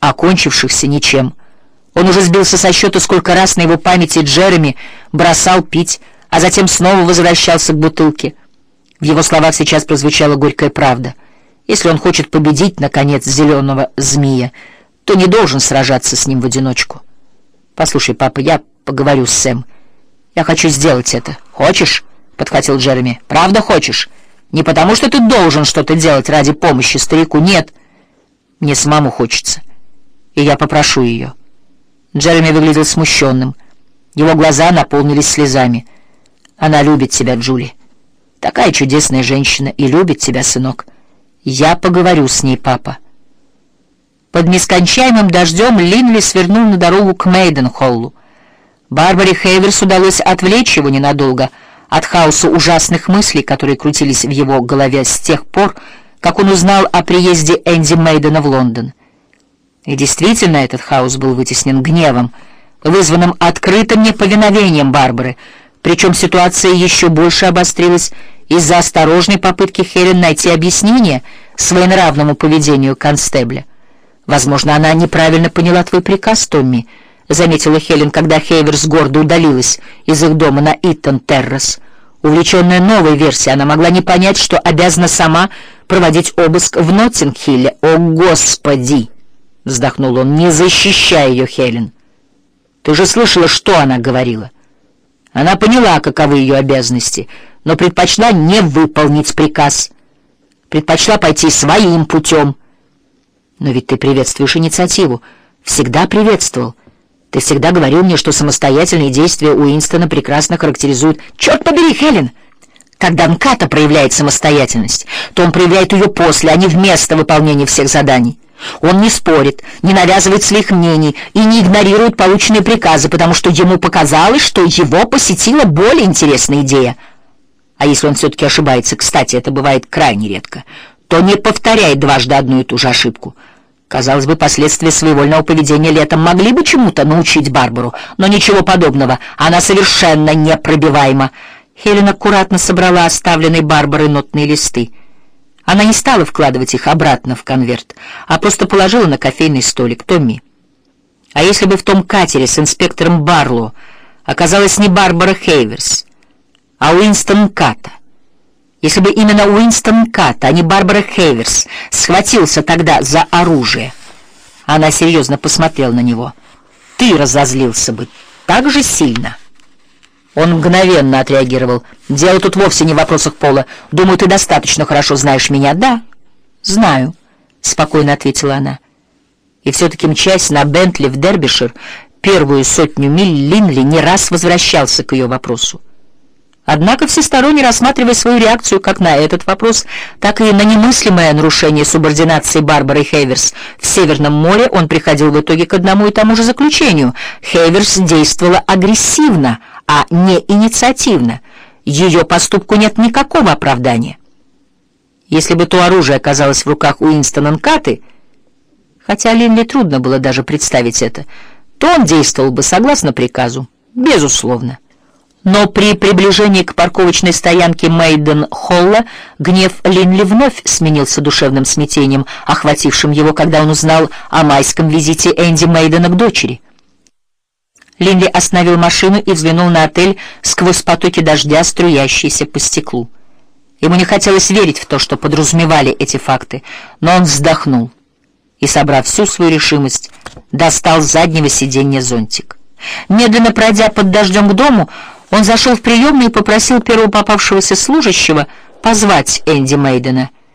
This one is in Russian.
окончившихся ничем. Он уже сбился со счета, сколько раз на его памяти Джереми бросал пить, а затем снова возвращался к бутылке. В его словах сейчас прозвучала горькая правда. Если он хочет победить, наконец, зеленого змея, то не должен сражаться с ним в одиночку. «Послушай, папа, я поговорю с Сэм. Я хочу сделать это. Хочешь?» — подхватил Джереми. «Правда хочешь? Не потому, что ты должен что-то делать ради помощи старику. Нет. Мне самому хочется. И я попрошу ее». Джереми выглядел смущенным. Его глаза наполнились слезами. «Она любит тебя, Джули. Такая чудесная женщина и любит тебя, сынок. Я поговорю с ней, папа». Под нескончаемым дождем Линли свернул на дорогу к Мейденхоллу. Барбаре Хейверс удалось отвлечь его ненадолго от хаоса ужасных мыслей, которые крутились в его голове с тех пор, как он узнал о приезде Энди Мейдена в Лондон. И действительно этот хаос был вытеснен гневом, вызванным открытым неповиновением Барбары, причем ситуация еще больше обострилась из-за осторожной попытки Хелен найти объяснение своенравному поведению констебля. «Возможно, она неправильно поняла твой приказ, Томми», — заметила Хелен, когда Хейверс гордо удалилась из их дома на Иттон-Террас. Увлеченная новой версией, она могла не понять, что обязана сама проводить обыск в Ноттингхилле. «О, Господи!» — вздохнул он. «Не защищай ее, Хелен. Ты же слышала, что она говорила. Она поняла, каковы ее обязанности, но предпочла не выполнить приказ. Предпочла пойти своим путем». Но ведь ты приветствуешь инициативу. Всегда приветствовал. Ты всегда говорил мне, что самостоятельные действия Уинстона прекрасно характеризуют... Черт побери, Хелен! Когда Нката проявляет самостоятельность, то он проявляет ее после, а не вместо выполнения всех заданий. Он не спорит, не навязывает своих мнений и не игнорирует полученные приказы, потому что ему показалось, что его посетила более интересная идея. А если он все-таки ошибается, кстати, это бывает крайне редко, то не повторяет дважды одну и ту же ошибку. Казалось бы, последствия своевольного поведения летом могли бы чему-то научить Барбару, но ничего подобного, она совершенно непробиваема. Хелен аккуратно собрала оставленные Барбарой нотные листы. Она не стала вкладывать их обратно в конверт, а просто положила на кофейный столик Томми. А если бы в том катере с инспектором Барло оказалась не Барбара Хейверс, а Уинстон Ката, если бы именно Уинстон Кат, а не Барбара Хейверс, схватился тогда за оружие. Она серьезно посмотрела на него. Ты разозлился бы так же сильно. Он мгновенно отреагировал. Дело тут вовсе не в вопросах пола. Думаю, ты достаточно хорошо знаешь меня. Да, знаю, спокойно ответила она. И все-таки мчась на Бентли в Дербишир, первую сотню миль Линли не раз возвращался к ее вопросу. Однако всесторонне рассматривая свою реакцию как на этот вопрос, так и на немыслимое нарушение субординации Барбары Хейверс в Северном море, он приходил в итоге к одному и тому же заключению. Хейверс действовала агрессивно, а не инициативно. Ее поступку нет никакого оправдания. Если бы то оружие оказалось в руках Уинстона Нкаты, хотя Линли трудно было даже представить это, то он действовал бы согласно приказу, безусловно. Но при приближении к парковочной стоянке Мейден-Холла гнев Линли вновь сменился душевным смятением, охватившим его, когда он узнал о майском визите Энди Мейдена к дочери. Линли остановил машину и взглянул на отель сквозь потоки дождя, струящиеся по стеклу. Ему не хотелось верить в то, что подразумевали эти факты, но он вздохнул и, собрав всю свою решимость, достал с заднего сиденья зонтик. Медленно пройдя под дождем к дому, он зашел в приемную и попросил первого попавшегося служащего позвать Энди Мейдена.